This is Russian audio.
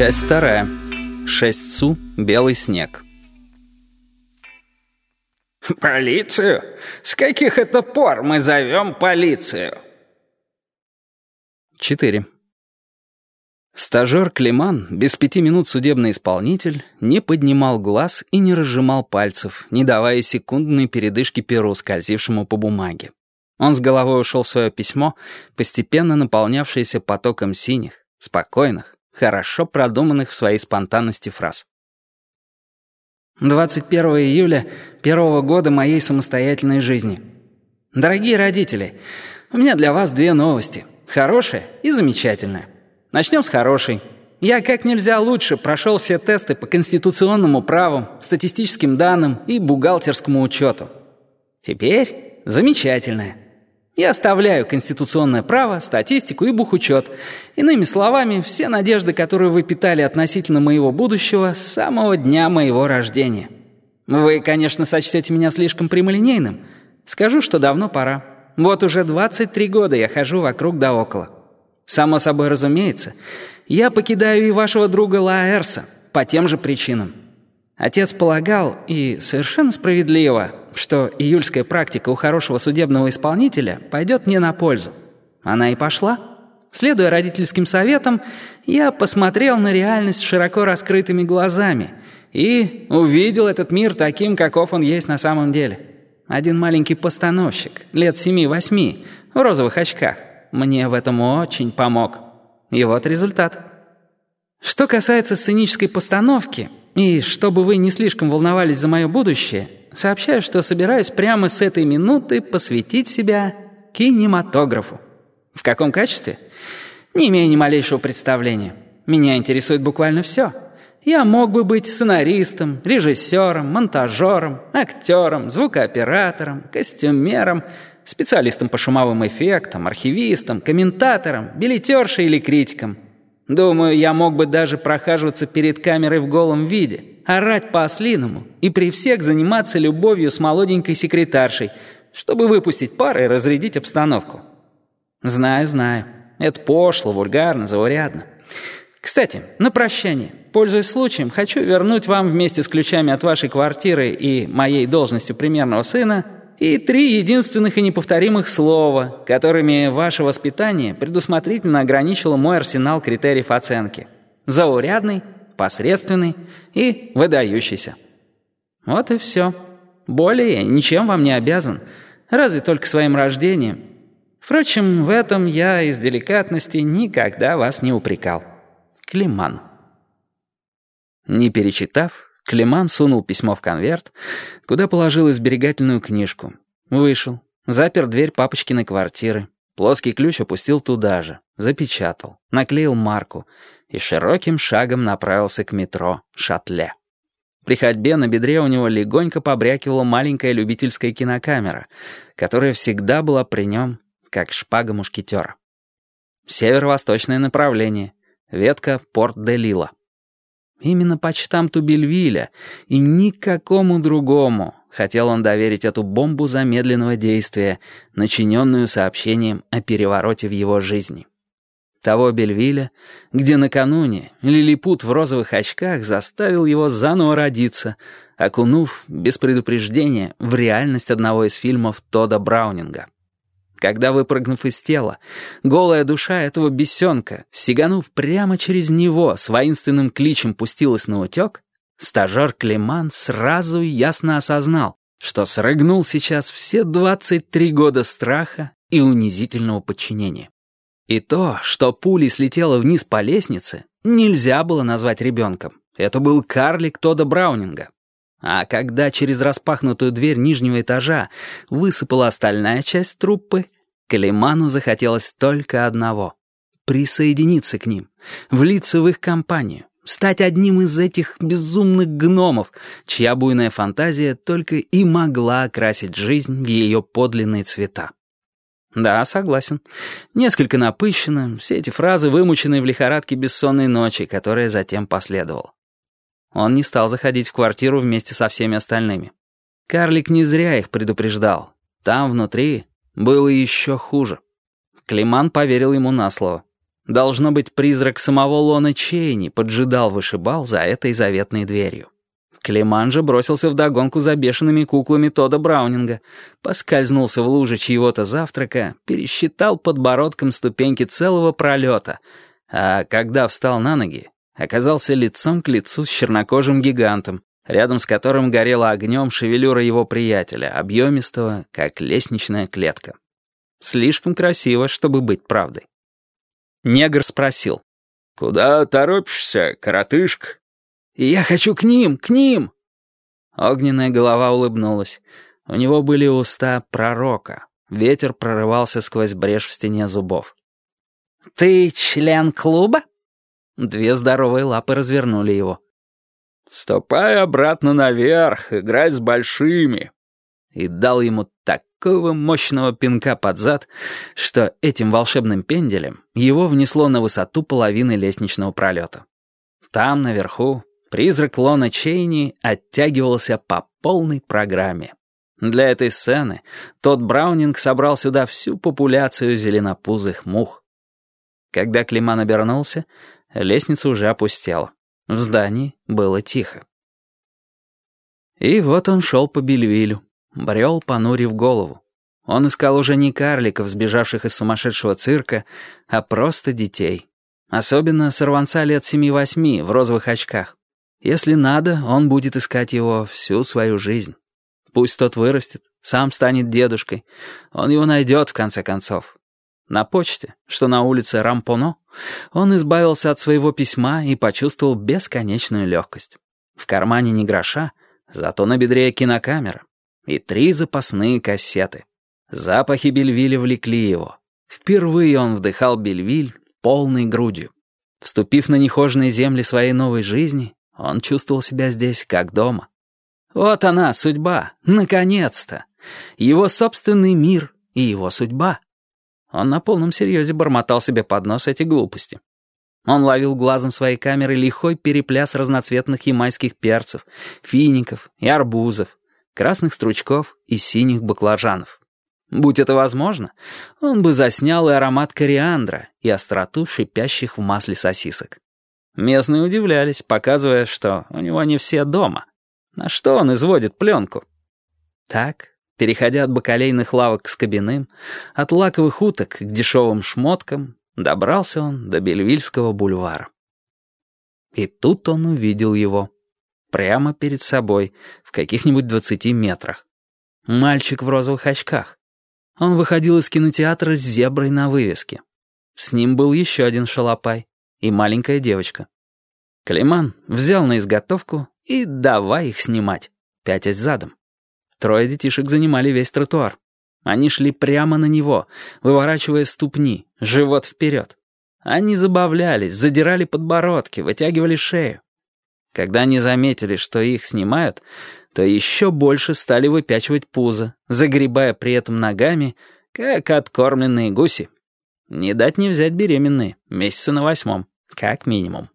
Часть вторая. Шесть су, белый снег. «Полицию? С каких это пор мы зовем полицию?» Четыре. Стажер Климан, без пяти минут судебный исполнитель, не поднимал глаз и не разжимал пальцев, не давая секундной передышки перу, скользившему по бумаге. Он с головой ушел в свое письмо, постепенно наполнявшееся потоком синих, спокойных, хорошо продуманных в своей спонтанности фраз. 21 июля первого года моей самостоятельной жизни. Дорогие родители, у меня для вас две новости. Хорошая и замечательная. Начнем с хорошей. Я как нельзя лучше прошел все тесты по конституционному праву, статистическим данным и бухгалтерскому учету. Теперь замечательная. Я оставляю конституционное право, статистику и бухучет. Иными словами, все надежды, которые вы питали относительно моего будущего с самого дня моего рождения. Вы, конечно, сочтете меня слишком прямолинейным. Скажу, что давно пора. Вот уже 23 года я хожу вокруг да около. Само собой разумеется, я покидаю и вашего друга Лаэрса по тем же причинам. Отец полагал, и совершенно справедливо, что июльская практика у хорошего судебного исполнителя пойдет мне на пользу. Она и пошла. Следуя родительским советам, я посмотрел на реальность широко раскрытыми глазами и увидел этот мир таким, каков он есть на самом деле. Один маленький постановщик, лет семи-восьми, в розовых очках, мне в этом очень помог. И вот результат. Что касается сценической постановки — и чтобы вы не слишком волновались за мое будущее, сообщаю, что собираюсь прямо с этой минуты посвятить себя кинематографу. В каком качестве? Не имею ни малейшего представления. Меня интересует буквально все. Я мог бы быть сценаристом, режиссером, монтажером, актером, звукооператором, костюмером, специалистом по шумовым эффектам, архивистом, комментатором, билетершей или критиком – Думаю, я мог бы даже прохаживаться перед камерой в голом виде, орать по-ослиному и при всех заниматься любовью с молоденькой секретаршей, чтобы выпустить пары и разрядить обстановку. Знаю, знаю. Это пошло, вульгарно, заурядно. Кстати, на прощание, пользуясь случаем, хочу вернуть вам вместе с ключами от вашей квартиры и моей должностью примерного сына и три единственных и неповторимых слова, которыми ваше воспитание предусмотрительно ограничило мой арсенал критериев оценки. Заурядный, посредственный и выдающийся. Вот и все. Более ничем вам не обязан, разве только своим рождением. Впрочем, в этом я из деликатности никогда вас не упрекал. Климан. Не перечитав, Климан сунул письмо в конверт, куда положил изберегательную книжку. Вышел, запер дверь папочкиной квартиры, плоский ключ опустил туда же, запечатал, наклеил марку и широким шагом направился к метро «Шатле». При ходьбе на бедре у него легонько побрякивала маленькая любительская кинокамера, которая всегда была при нем, как шпага мушкетера. Северо-восточное направление, ветка Порт-де-Лила. Именно почтамту Бельвиля и никакому другому хотел он доверить эту бомбу замедленного действия, начиненную сообщением о перевороте в его жизни. Того Бельвиля, где накануне лилипут в розовых очках заставил его заново родиться, окунув, без предупреждения, в реальность одного из фильмов Тода Браунинга. Когда, выпрыгнув из тела, голая душа этого бесенка, сиганув прямо через него, с воинственным кличем пустилась на утек, стажер Климан сразу ясно осознал, что срыгнул сейчас все 23 года страха и унизительного подчинения. И то, что пулей слетела вниз по лестнице, нельзя было назвать ребенком. Это был карлик Тода Браунинга. А когда через распахнутую дверь нижнего этажа высыпала остальная часть труппы, Калиману захотелось только одного — присоединиться к ним, влиться в их компанию, стать одним из этих безумных гномов, чья буйная фантазия только и могла окрасить жизнь в ее подлинные цвета. Да, согласен. Несколько напыщенно, все эти фразы вымученные в лихорадке бессонной ночи, которая затем последовала. Он не стал заходить в квартиру вместе со всеми остальными. Карлик не зря их предупреждал. Там, внутри, было еще хуже. Климан поверил ему на слово. Должно быть, призрак самого Лона Чейни поджидал вышибал за этой заветной дверью. Клеман же бросился вдогонку за бешеными куклами Тода Браунинга, поскользнулся в луже чьего-то завтрака, пересчитал подбородком ступеньки целого пролета, а когда встал на ноги, оказался лицом к лицу с чернокожим гигантом, рядом с которым горела огнем шевелюра его приятеля, объемистого, как лестничная клетка. Слишком красиво, чтобы быть правдой. Негр спросил. «Куда торопишься, коротышка?» «И я хочу к ним, к ним!» Огненная голова улыбнулась. У него были уста пророка. Ветер прорывался сквозь брешь в стене зубов. «Ты член клуба?» Две здоровые лапы развернули его. «Ступай обратно наверх, играй с большими!» И дал ему такого мощного пинка под зад, что этим волшебным пенделем его внесло на высоту половины лестничного пролета. Там, наверху, призрак Лона Чейни оттягивался по полной программе. Для этой сцены тот Браунинг собрал сюда всю популяцию зеленопузых мух. Когда Климан обернулся, лестница уже опустела. В здании было тихо. И вот он шел по Бельвилю, брел, понурив голову. Он искал уже не карликов, сбежавших из сумасшедшего цирка, а просто детей. Особенно сорванца лет семи-восьми в розовых очках. Если надо, он будет искать его всю свою жизнь. Пусть тот вырастет, сам станет дедушкой. Он его найдет, в конце концов. На почте, что на улице Рампоно, он избавился от своего письма и почувствовал бесконечную легкость. В кармане не гроша, зато на бедре кинокамера. И три запасные кассеты. Запахи Бельвиля влекли его. Впервые он вдыхал Бельвиль полной грудью. Вступив на нехоженные земли своей новой жизни, он чувствовал себя здесь как дома. Вот она, судьба, наконец-то. Его собственный мир и его судьба. Он на полном серьезе бормотал себе под нос эти глупости. Он ловил глазом своей камеры лихой перепляс разноцветных ямайских перцев, фиников и арбузов, красных стручков и синих баклажанов. Будь это возможно, он бы заснял и аромат кориандра, и остроту шипящих в масле сосисок. Местные удивлялись, показывая, что у него не все дома. На что он изводит пленку? Так, Переходя от бакалейных лавок к скобяным, от лаковых уток к дешевым шмоткам, добрался он до Бельвильского бульвара. И тут он увидел его. Прямо перед собой, в каких-нибудь двадцати метрах. Мальчик в розовых очках. Он выходил из кинотеатра с зеброй на вывеске. С ним был еще один шалопай и маленькая девочка. Климан взял на изготовку и давай их снимать, пятясь задом. Трое детишек занимали весь тротуар. Они шли прямо на него, выворачивая ступни, живот вперед. Они забавлялись, задирали подбородки, вытягивали шею. Когда они заметили, что их снимают, то еще больше стали выпячивать пузо, загребая при этом ногами, как откормленные гуси. Не дать не взять беременные, месяца на восьмом, как минимум.